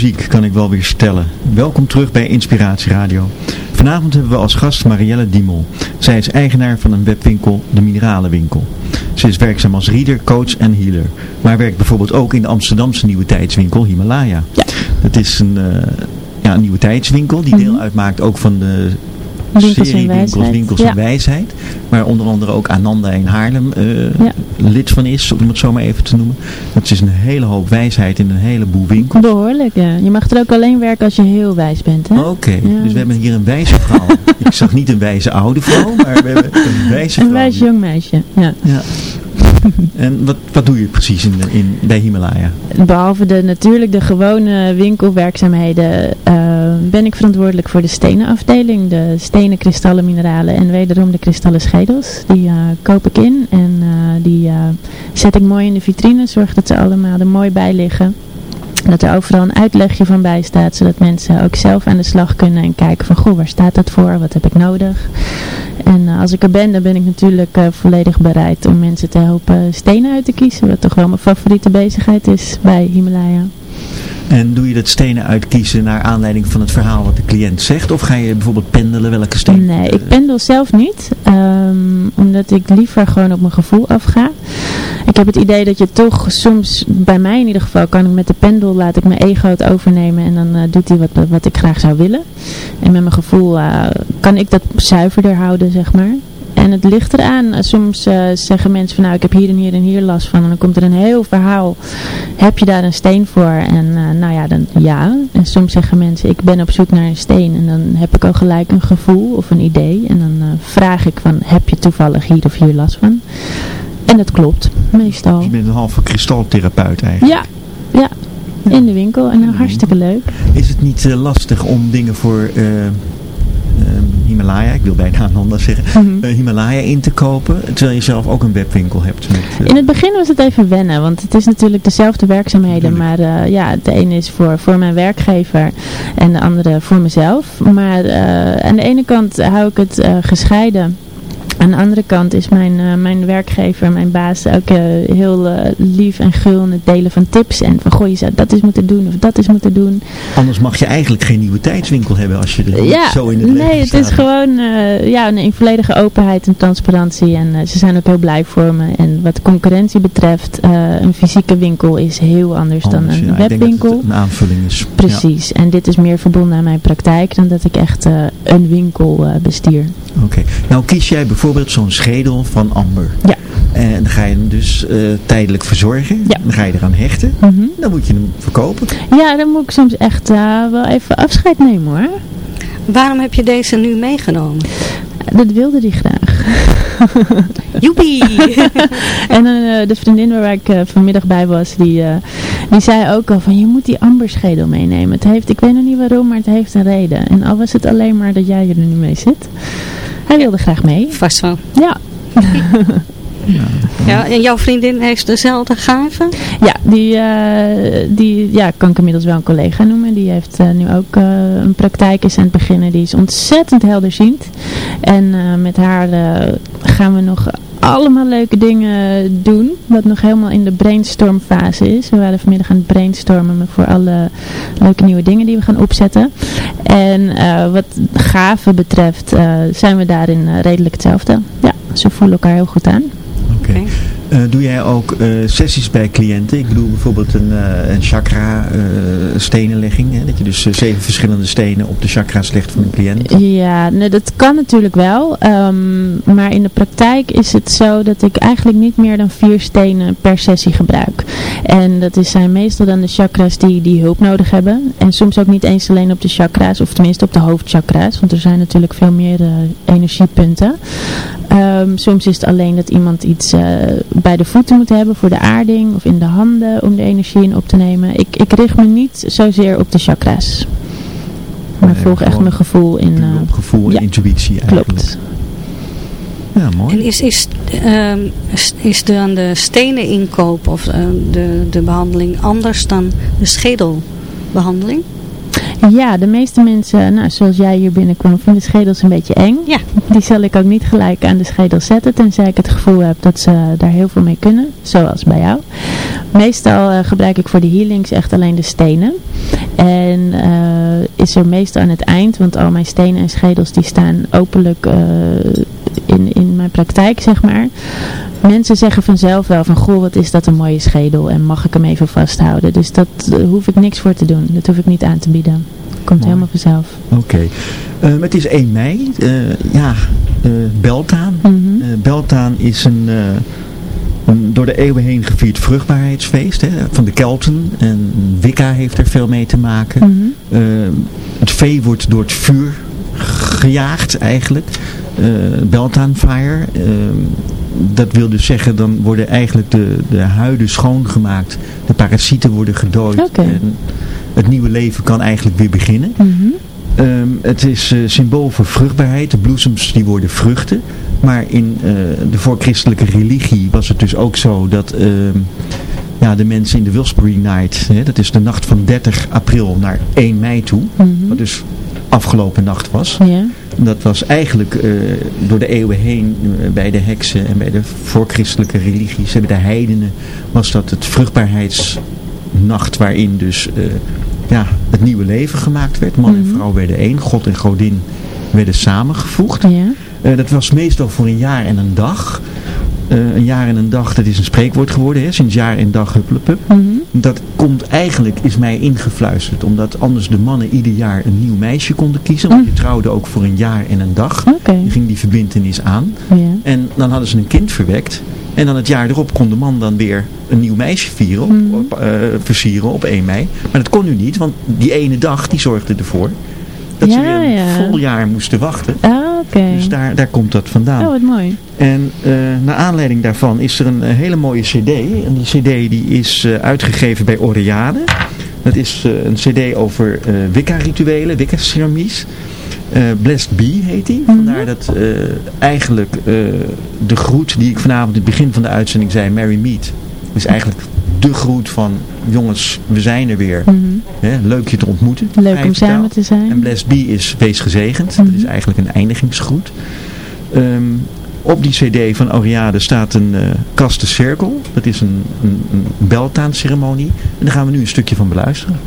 Muziek, kan ik wel weer stellen. Welkom terug bij Inspiratie Radio. Vanavond hebben we als gast Marielle Diemel. Zij is eigenaar van een webwinkel, de Mineralenwinkel. Ze is werkzaam als reader, coach en healer. Maar werkt bijvoorbeeld ook in de Amsterdamse nieuwe tijdswinkel Himalaya. Ja. Dat is een, uh, ja, een nieuwe tijdswinkel die deel uitmaakt ook van de Winkels serie en winkels, winkels Ja. en wijsheid. Waar onder andere ook Ananda in Haarlem eh, Ja. Lid van is, om het zo maar even te noemen. Het is een hele hoop wijsheid in een heleboel winkels. Behoorlijk, ja. Je mag er ook alleen werken als je heel wijs bent, hè? Oké, Ja. dus we hebben hier een wijze vrouw. Ik zag niet een wijze oude vrouw, maar we hebben een wijze vrouw. Een wijs jong meisje, ja. Ja. En wat, wat doe je precies in, in, bij Himalaya? Behalve de, natuurlijk de gewone winkelwerkzaamheden eh, ben ik verantwoordelijk voor de stenenafdeling. De stenen, kristallen, mineralen en wederom de kristallen schedels. Die eh, koop ik in en eh, die zet ik mooi in de vitrine. Zorg dat ze allemaal er mooi bij liggen. Dat er overal een uitlegje van bij staat, zodat mensen ook zelf aan de slag kunnen en kijken van, goh, waar staat dat voor? Wat heb ik nodig? En eh, als ik er ben, dan ben ik natuurlijk eh, volledig bereid om mensen te helpen stenen uit te kiezen. Wat toch wel mijn favoriete bezigheid is bij Himalaya. En doe je dat stenen uitkiezen naar aanleiding van het verhaal wat de cliënt zegt? Of ga je bijvoorbeeld pendelen welke steen? Nee, ik pendel zelf niet. ehm, omdat ik liever gewoon op mijn gevoel afga. Ik heb het idee dat je toch soms, bij mij in ieder geval, kan ik met de pendel, laat ik mijn ego het overnemen. En dan eh, doet hij wat, wat ik graag zou willen. En met mijn gevoel eh, kan ik dat zuiverder houden, zeg maar. En het ligt eraan. Soms eh, zeggen mensen van nou ik heb hier en hier en hier last van. En dan komt er een heel verhaal. Heb je daar een steen voor? En eh, nou ja, dan ja. En soms zeggen mensen ik ben op zoek naar een steen. En dan heb ik al gelijk een gevoel of een idee. En dan eh, vraag ik van heb je toevallig hier of hier last van? En dat klopt, meestal. Dus je bent een halve kristaltherapeut eigenlijk. Ja, ja. In de winkel. En dan hartstikke leuk. Is het niet lastig om dingen voor Himalaya, ik wil bijna een ander zeggen, Mhm. eh, Himalaya in te kopen, terwijl je zelf ook een webwinkel hebt? Met, eh, In het begin was het even wennen, want het is natuurlijk dezelfde werkzaamheden. Tuurlijk. Maar eh, ja, de ene is voor, voor mijn werkgever en de andere voor mezelf. Maar aan de ene kant hou ik het gescheiden. Aan de andere kant is mijn, eh, mijn werkgever, mijn baas ook eh, heel eh, lief en gul in het delen van tips. En van goh, je zou dat eens moeten doen of dat eens moeten doen. Anders mag je eigenlijk geen nieuwe tijdswinkel hebben als je er Ja, zo in het leven nee, het staat. is gewoon ja, een, volledige openheid en transparantie. En ze zijn ook heel blij voor me. En wat concurrentie betreft, een fysieke winkel is heel anders, Anders, dan een ja. Ik denk dat webwinkel. het een aanvulling is. Precies, en dit is meer verbonden aan mijn praktijk dan dat ik echt een winkel bestier. Oké. Nou kies jij bijvoorbeeld zo'n schedel van amber. Ja. En dan ga je hem dus eh, tijdelijk verzorgen. Ja. Dan ga je eraan hechten. Mhm. Dan moet je hem verkopen. Ja, dan moet ik soms echt eh, wel even afscheid nemen hoor. Waarom heb je deze nu meegenomen? Dat wilde hij graag. Joepie! En eh, de vriendin waar ik eh, vanmiddag bij was, die, eh, die zei ook al van je moet die amberschedel meenemen. Het heeft, ik weet nog niet waarom, maar het heeft een reden. En al was het alleen maar dat jij er nu mee zit. Hij wilde graag mee. Vast wel. Ja, Ja, en jouw vriendin heeft dezelfde gaven? ja die, eh, die ja, kan ik inmiddels wel een collega noemen. Die heeft eh, nu ook eh, een praktijk is aan het beginnen. Die is ontzettend helderziend. En met haar gaan we nog allemaal leuke dingen doen. Wat nog helemaal in de brainstormfase is. We waren vanmiddag aan het brainstormen voor alle leuke nieuwe dingen die we gaan opzetten. En eh, wat gaven betreft eh, zijn we daarin eh, redelijk hetzelfde. Ja, ze voelen elkaar heel goed aan. Oké. Oké. Eh, doe jij ook eh, sessies bij cliënten? Ik bedoel bijvoorbeeld een, eh, een chakra stenenlegging. Hè? Dat je dus zeven verschillende stenen op de chakra's legt van een cliënt. Ja, nee, dat kan natuurlijk wel. ehm, maar in de praktijk is het zo dat ik eigenlijk niet meer dan vier stenen per sessie gebruik. En dat zijn meestal dan de chakras die, die hulp nodig hebben. En soms ook niet eens alleen op de chakras, of tenminste op de hoofdchakras. Want er zijn natuurlijk veel meer energiepunten. Ehm, soms is het alleen dat iemand iets bij de voeten moet hebben voor de aarding of in de handen om de energie in op te nemen. Ik, ik richt me niet zozeer op de chakras. Maar Nee, volg echt mijn gevoel in. Eh, op gevoel ja, en intuïtie eigenlijk. klopt. Ja, mooi. En is, is, ehm, is- dan de stenen inkoop of eh, de, de behandeling anders dan de schedelbehandeling? Ja, de meeste mensen, nou, zoals jij hier binnenkwam, vinden schedels een beetje eng. Ja. Die zal ik ook niet gelijk aan de schedel zetten, tenzij ik het gevoel heb dat ze daar heel veel mee kunnen, zoals bij jou. Meestal gebruik ik voor de healings echt alleen de stenen. En is er meestal aan het eind, want al mijn stenen en schedels die staan openlijk in, in mijn praktijk, zeg maar. Mensen zeggen vanzelf wel van, goh, wat is dat een mooie schedel en mag ik hem even vasthouden. Dus dat hoef ik niks voor te doen. Dat hoef ik niet aan te bieden. Komt helemaal vanzelf. Oké. Ehm, het is 1 mei. Uh, ja, uh, Beltaan. Mm Beltaan is een, een, door de eeuwen heen gevierd vruchtbaarheidsfeest hè, van de Kelten. En Wicca heeft er veel mee te maken. Mhm. Het vee wordt door het vuur gejaagd eigenlijk. Beltaan Fire. Ehm, dat wil dus zeggen, dan worden eigenlijk de, de huiden schoongemaakt. De parasieten worden gedood. En het nieuwe leven kan eigenlijk weer beginnen. Mhm. Ehm, het is uh, symbool voor vruchtbaarheid. De bloesems die worden vruchten. Maar in uh, de voorchristelijke religie was het dus ook zo dat uh, ja, de mensen in de Wilsbury Night, hè, dat is de nacht van 30 april naar 1 mei toe, mm wat dus afgelopen nacht was. Ja. Dat was eigenlijk uh, door de eeuwen heen bij de heksen en bij de voorchristelijke religies, bij de heidenen, was dat het vruchtbaarheidsnacht waarin dus ja, het nieuwe leven gemaakt werd. Man en mhm. vrouw werden één. God en godin werden samengevoegd. Ja. Dat was meestal voor een jaar en een dag. Uh, een jaar en een dag, dat is een spreekwoord geworden. Hè? Sinds jaar en dag hupplepup. Mm Dat komt eigenlijk, is mij ingefluisterd. Omdat anders de mannen ieder jaar een nieuw meisje konden kiezen. Want je mhm. trouwde ook voor een jaar en een dag. Okay. Je ging die verbindenis aan. En dan hadden ze een kind verwekt. En dan het jaar erop kon de man dan weer een nieuw meisje vieren, op, mm. op, uh, versieren op 1 mei. Maar dat kon nu niet, want die ene dag die zorgde ervoor dat ze weer een vol jaar moesten wachten. Ah. Dus daar, daar komt dat vandaan. Oh, wat mooi. En uh, naar aanleiding daarvan is er een, hele mooie cd. En die cd die is uh, uitgegeven bij Oreade. Dat is uh, een cd over Wicca-rituelen, Wicca-ceremonies. Uh, Blessed Bee heet hij. Vandaar mhm. dat uh, eigenlijk de groet die ik vanavond in het begin van de uitzending zei, Mary Meet, is eigenlijk de groet van jongens, we zijn er weer. Mm leuk je te ontmoeten. Leuk om samen te zijn. En Blessed Bee is wees gezegend. Dat is mhm. eigenlijk een eindigingsgroet. Um, op die cd van Oriade staat een uh, kastencirkel. Dat is een, een, een beltaanceremonie. En daar gaan we nu een stukje van beluisteren.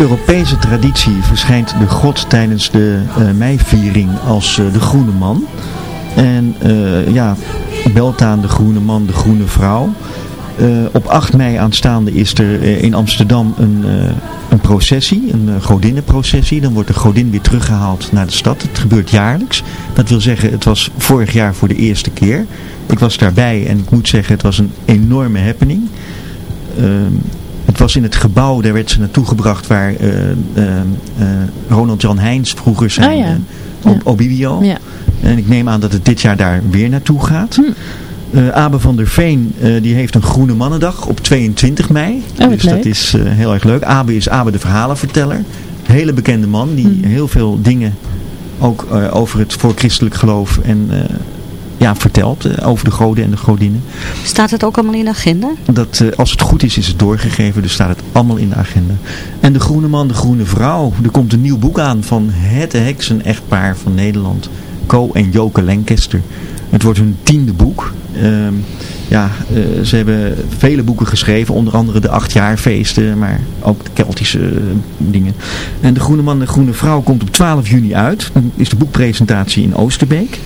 Europese traditie verschijnt de god tijdens de uh, meiviering als uh, de groene man. En uh, ja, Beltaan de groene man, de groene vrouw. op 8 mei aanstaande is er in Amsterdam een, een processie, een godinnenprocessie. Dan wordt de godin weer teruggehaald naar de stad. Het gebeurt jaarlijks. Dat wil zeggen, het was vorig jaar voor de eerste keer. Ik was daarbij en ik moet zeggen, het was een enorme happening. Het was in het gebouw, daar werd ze naartoe gebracht waar uh, uh, Ronald Jan Heijns vroeger zijn oh, ja. op Obibio. Ja. En ik neem aan dat het dit jaar daar weer naartoe gaat. Hm. Abe van der Veen die heeft een Groene Mannendag op 22 mei. Oh, dus leuk. dat is heel erg leuk. Abe is Abe de verhalenverteller. Hele bekende man die hm. heel veel dingen ook over het voorchristelijk geloof en ja, vertelt uh, over de goden en de godinnen. Staat het ook allemaal in de agenda? Dat, uh, als het goed is, is het doorgegeven. Dus staat het allemaal in de agenda. En de groene man, de groene vrouw. Er komt een nieuw boek aan van het heksen-echtpaar van Nederland. Co en Joke Lancaster. Het wordt hun tiende boek. Uh, ja, uh, ze hebben vele boeken geschreven. Onder andere de achtjaarfeesten. Maar ook de Keltische dingen. En de groene man, de groene vrouw komt op 12 juni uit. Dan is de boekpresentatie in Oosterbeek.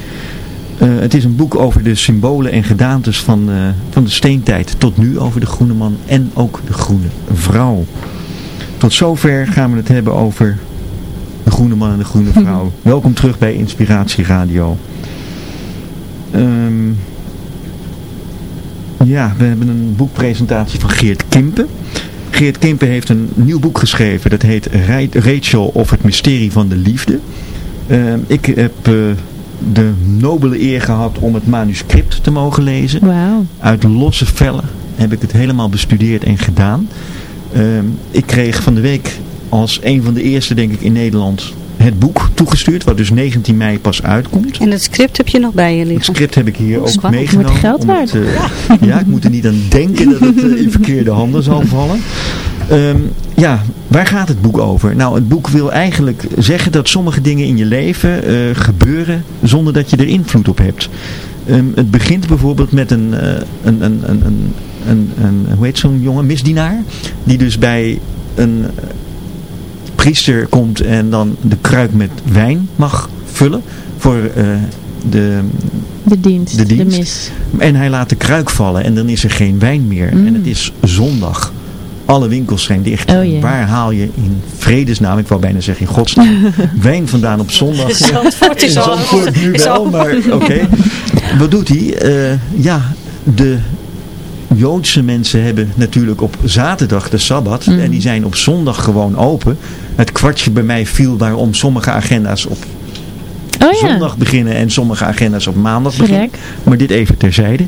Uh, het is een boek over de symbolen en gedaantes van, uh, van de steentijd tot nu over de groene man en ook de groene vrouw. Tot zover gaan we het hebben over de groene man en de groene vrouw. Welkom terug bij Inspiratie Radio. Um, ja, we hebben een boekpresentatie van Geert Kimpen. Geert Kimpen heeft een nieuw boek geschreven. Dat heet Rachel of het mysterie van de liefde. Uh, ik heb de nobele eer gehad om het manuscript te mogen lezen. Wow. Uit losse vellen heb ik het helemaal bestudeerd en gedaan. Uh, ik kreeg van de week als een van de eerste denk ik in Nederland het boek toegestuurd, wat dus 19 mei pas uitkomt. En het script heb je nog bij je liggen? Het script heb ik hier ook Spannend. meegenomen. Moet geld waard. Het, uh, ja, ik moet er niet aan denken dat het uh, in verkeerde handen zal vallen. Um, ja, waar gaat het boek over? Nou, het boek wil eigenlijk zeggen dat sommige dingen in je leven uh, gebeuren zonder dat je er invloed op hebt. Um, het begint bijvoorbeeld met een, uh, een, een, een, een, een, een, hoe heet zo'n jongen, misdienaar, die dus bij een priester komt en dan de kruik met wijn mag vullen voor uh, de, de, dienst, de dienst. De mis. En hij laat de kruik vallen en dan is er geen wijn meer. Mm. En het is zondag. Alle winkels zijn dicht. Oh, yeah. Waar haal je in vredesnaam, ik wou bijna zeggen in godsnaam, wijn vandaan op zondag? Zandvoort is in Zandvoort nu wel, maar oké. Okay. Wat doet hij? Uh, ja, de Joodse mensen hebben natuurlijk op zaterdag de Sabbat. Mm. En die zijn op zondag gewoon open. Het kwartje bij mij viel waarom sommige agenda's op oh, ja. zondag beginnen en sommige agenda's op maandag beginnen. Maar dit even terzijde.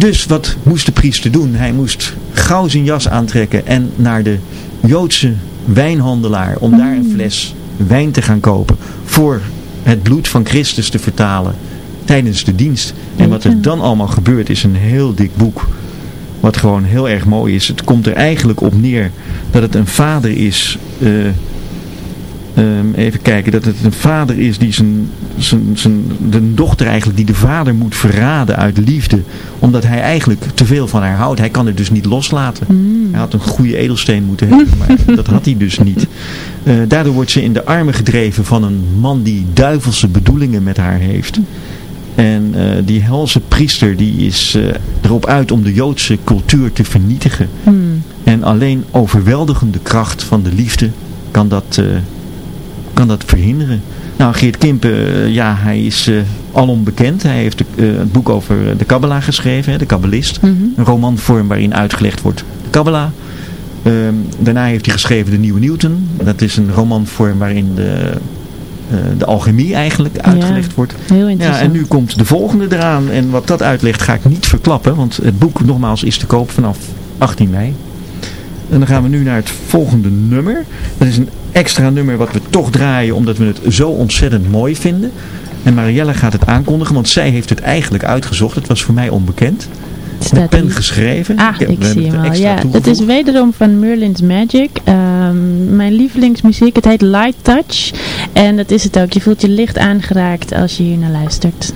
Dus wat moest de priester doen? Hij moest gauw zijn jas aantrekken en naar de Joodse wijnhandelaar om mm. daar een fles wijn te gaan kopen. Voor het bloed van Christus te vertalen tijdens de dienst. En wat er dan allemaal gebeurt is een heel dik boek. Wat gewoon heel erg mooi is. Het komt er eigenlijk op neer dat het een vader is... Uh, Um, even kijken, dat het een vader is die zijn, zijn, zijn, de dochter eigenlijk, die de vader moet verraden uit liefde. Omdat hij eigenlijk te veel van haar houdt. Hij kan het dus niet loslaten. Mm. Hij had een goede edelsteen moeten hebben, maar dat had hij dus niet. Uh, daardoor wordt ze in de armen gedreven van een man die duivelse bedoelingen met haar heeft. En uh, die helse priester die is uh, erop uit om de Joodse cultuur te vernietigen. Mm. En alleen overweldigende kracht van de liefde kan dat, kan dat verhinderen. Nou, Geert Kimpen, ja, hij is uh, alom bekend. Hij heeft uh, het boek over de Kabbalah geschreven, hè, de Kabbalist. Mm -hmm. Een romanvorm waarin uitgelegd wordt de Kabbalah. Uh, daarna heeft hij geschreven De Nieuwe Newton. Dat is een romanvorm waarin de, uh, de alchemie eigenlijk uitgelegd ja, wordt. Heel interessant. Ja, en nu komt de volgende eraan. En wat dat uitlegt ga ik niet verklappen. Want het boek nogmaals is te koop vanaf 18 mei. En dan gaan we nu naar het volgende nummer. Dat is een extra nummer wat we toch draaien omdat we het zo ontzettend mooi vinden. En Marielle gaat het aankondigen, want zij heeft het eigenlijk uitgezocht. Het was voor mij onbekend. Met pen geschreven. Ah, ik, ik zie hem al. Ja, het is wederom van Merlin's Magic. Um, mijn lievelingsmuziek, het heet Light Touch. En dat is het ook. Je voelt je licht aangeraakt als je hier naar luistert.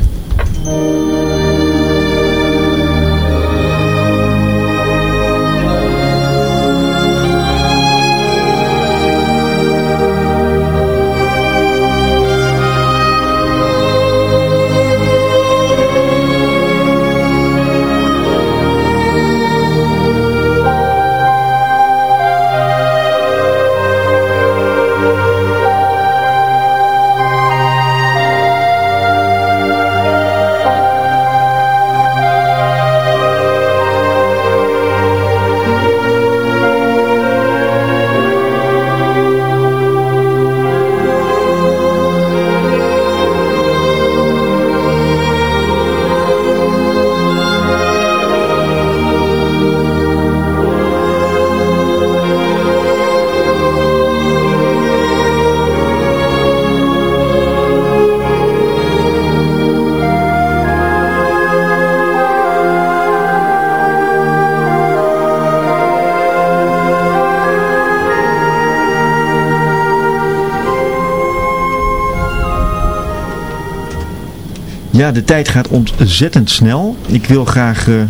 Ja, de tijd gaat ontzettend snel. Ik wil graag uh,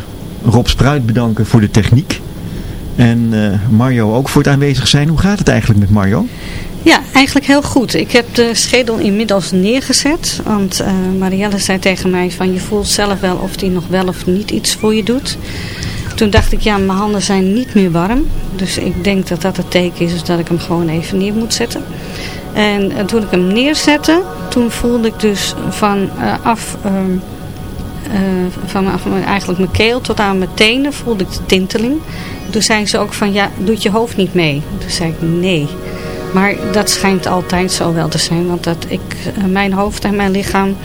Rob Spruit bedanken voor de techniek. En uh, Mario ook voor het aanwezig zijn. Hoe gaat het eigenlijk met Mario? Ja, eigenlijk heel goed. Ik heb de schedel inmiddels neergezet. Want uh, Marielle zei tegen mij van je voelt zelf wel of die nog wel of niet iets voor je doet. Toen dacht ik ja, mijn handen zijn niet meer warm. Dus ik denk dat dat het teken is dat ik hem gewoon even neer moet zetten. En uh, toen ik hem neerzette, toen voelde ik dus van uh, af... Um, uh, vanaf eigenlijk mijn keel tot aan mijn tenen voelde ik de tinteling. Toen zei ze ook van ja, doet je hoofd niet mee? Toen zei ik nee. Maar dat schijnt altijd zo wel te zijn. Want dat ik, mijn hoofd en mijn lichaam,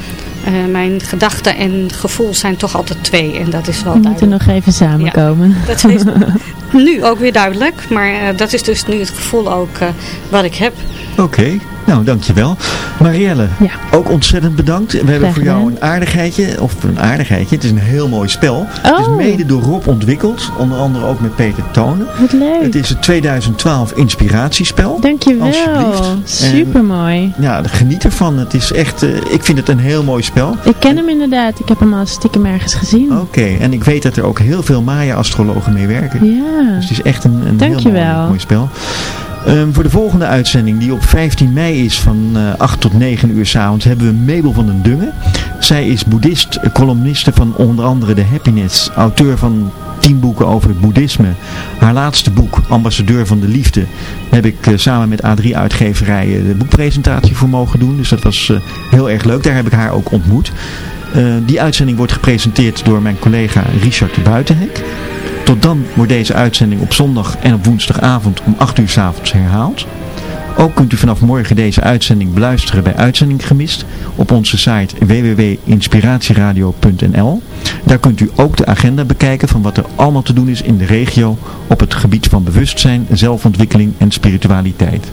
uh, mijn gedachten en gevoel zijn toch altijd twee. En dat is wel We duidelijk. moeten nog even samenkomen. Ja, dat is nu ook weer duidelijk. Maar uh, dat is dus nu het gevoel ook uh, wat ik heb. Oké. Okay. Nou, dankjewel. Marielle, ja. ook ontzettend bedankt. We hebben voor jou een aardigheidje, of een aardigheidje, het is een heel mooi spel. Oh. Het is mede door Rob ontwikkeld, onder andere ook met Peter Tonen. Wat leuk. Het is het 2012 inspiratiespel. Dankjewel. Alsjeblieft. Super mooi. Ja, geniet ervan. Het is echt, uh, ik vind het een heel mooi spel. Ik ken hem inderdaad. Ik heb hem al stiekem ergens gezien. Oké, okay. en ik weet dat er ook heel veel Maya-astrologen mee werken. Ja. Dus het is echt een, een heel mooi, mooi spel. Um, voor de volgende uitzending, die op 15 mei is van uh, 8 tot 9 uur s'avonds, hebben we Mabel van den Dungen. Zij is boeddhist, columniste van onder andere The Happiness, auteur van 10 boeken over het boeddhisme. Haar laatste boek, Ambassadeur van de Liefde, heb ik uh, samen met A3 uitgeverijen de boekpresentatie voor mogen doen. Dus dat was uh, heel erg leuk. Daar heb ik haar ook ontmoet. Die uitzending wordt gepresenteerd door mijn collega Richard Buitenhek. Tot dan wordt deze uitzending op zondag en op woensdagavond om 8 uur 's avonds herhaald. Ook kunt u vanaf morgen deze uitzending beluisteren bij Uitzending Gemist op onze site www.inspiratieradio.nl. Daar kunt u ook de agenda bekijken van wat er allemaal te doen is in de regio op het gebied van bewustzijn, zelfontwikkeling en spiritualiteit.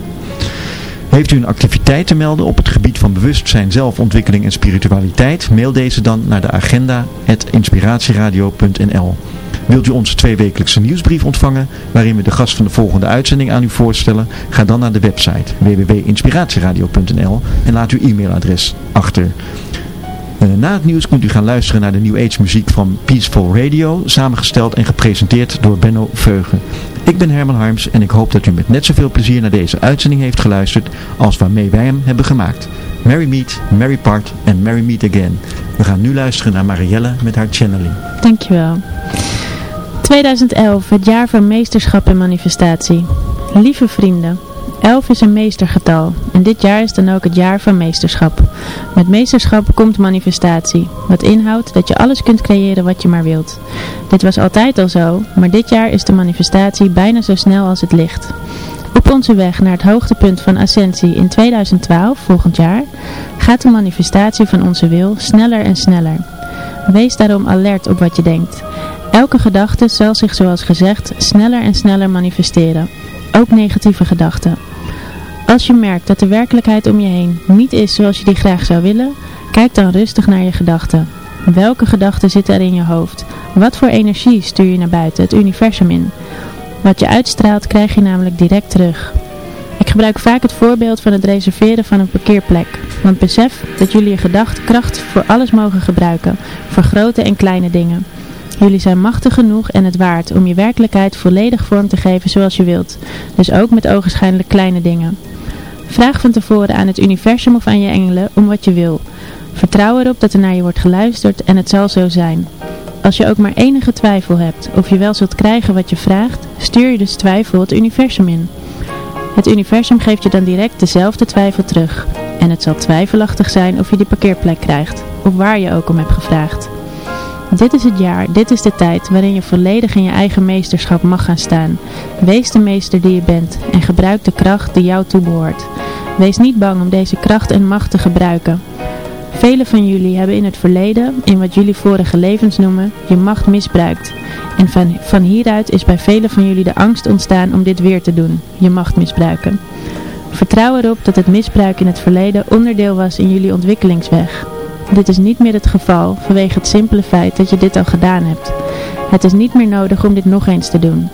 Heeft u een activiteit te melden op het gebied van bewustzijn, zelfontwikkeling en spiritualiteit? Mail deze dan naar de agenda.inspiratieradio.nl Wilt u onze tweewekelijkse nieuwsbrief ontvangen, waarin we de gast van de volgende uitzending aan u voorstellen? Ga dan naar de website www.inspiratieradio.nl en laat uw e-mailadres achter. Uh, na het nieuws kunt u gaan luisteren naar de New Age muziek van Peaceful Radio, samengesteld en gepresenteerd door Benno Veugen. Ik ben Herman Harms en ik hoop dat u met net zoveel plezier naar deze uitzending heeft geluisterd als waarmee wij hem hebben gemaakt. Merry Meet, Merry Part en Merry Meet Again. We gaan nu luisteren naar Marielle met haar channeling. Dankjewel. 2011, het jaar van meesterschap en manifestatie. Lieve vrienden, 11 is een meestergetal en dit jaar is dan ook het jaar van meesterschap. Met meesterschap komt manifestatie, wat inhoudt dat je alles kunt creëren wat je maar wilt. Dit was altijd al zo, maar dit jaar is de manifestatie bijna zo snel als het licht. Op onze weg naar het hoogtepunt van ascensie in 2012, volgend jaar, gaat de manifestatie van onze wil sneller en sneller. Wees daarom alert op wat je denkt. Elke gedachte zal zich zoals gezegd sneller en sneller manifesteren. Ook negatieve gedachten. Als je merkt dat de werkelijkheid om je heen niet is zoals je die graag zou willen, kijk dan rustig naar je gedachten. Welke gedachten zitten er in je hoofd? Wat voor energie stuur je naar buiten, het universum in? Wat je uitstraalt krijg je namelijk direct terug. Ik gebruik vaak het voorbeeld van het reserveren van een parkeerplek. Want besef dat jullie je gedachtekracht voor alles mogen gebruiken, voor grote en kleine dingen. Jullie zijn machtig genoeg en het waard om je werkelijkheid volledig vorm te geven zoals je wilt. Dus ook met ogenschijnlijk kleine dingen. Vraag van tevoren aan het universum of aan je engelen om wat je wil. Vertrouw erop dat er naar je wordt geluisterd en het zal zo zijn. Als je ook maar enige twijfel hebt of je wel zult krijgen wat je vraagt, stuur je dus twijfel het universum in. Het universum geeft je dan direct dezelfde twijfel terug. En het zal twijfelachtig zijn of je die parkeerplek krijgt, of waar je ook om hebt gevraagd. Dit is het jaar, dit is de tijd waarin je volledig in je eigen meesterschap mag gaan staan. Wees de meester die je bent en gebruik de kracht die jou toebehoort. Wees niet bang om deze kracht en macht te gebruiken. Velen van jullie hebben in het verleden, in wat jullie vorige levens noemen, je macht misbruikt. En van, van hieruit is bij velen van jullie de angst ontstaan om dit weer te doen, je macht misbruiken. Vertrouw erop dat het misbruik in het verleden onderdeel was in jullie ontwikkelingsweg. Dit is niet meer het geval vanwege het simpele feit dat je dit al gedaan hebt. Het is niet meer nodig om dit nog eens te doen.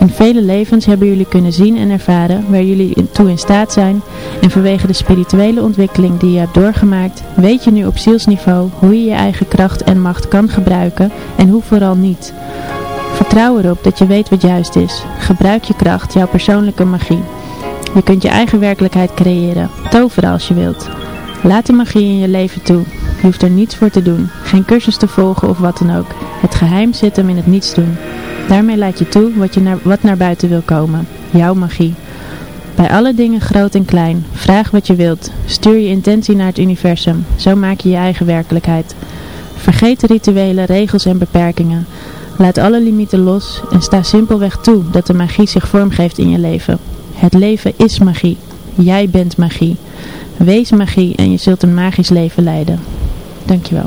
In vele levens hebben jullie kunnen zien en ervaren waar jullie toe in staat zijn en vanwege de spirituele ontwikkeling die je hebt doorgemaakt, weet je nu op zielsniveau hoe je je eigen kracht en macht kan gebruiken en hoe vooral niet. Vertrouw erop dat je weet wat juist is. Gebruik je kracht, jouw persoonlijke magie. Je kunt je eigen werkelijkheid creëren, toveren als je wilt. Laat de magie in je leven toe. Je hoeft er niets voor te doen, geen cursus te volgen of wat dan ook. Het geheim zit hem in het niets doen. Daarmee laat je toe wat, je naar, wat naar buiten wil komen. Jouw magie. Bij alle dingen groot en klein. Vraag wat je wilt. Stuur je intentie naar het universum. Zo maak je je eigen werkelijkheid. Vergeet de rituelen, regels en beperkingen. Laat alle limieten los en sta simpelweg toe dat de magie zich vormgeeft in je leven. Het leven is magie. Jij bent magie. Wees magie en je zult een magisch leven leiden. Dankjewel.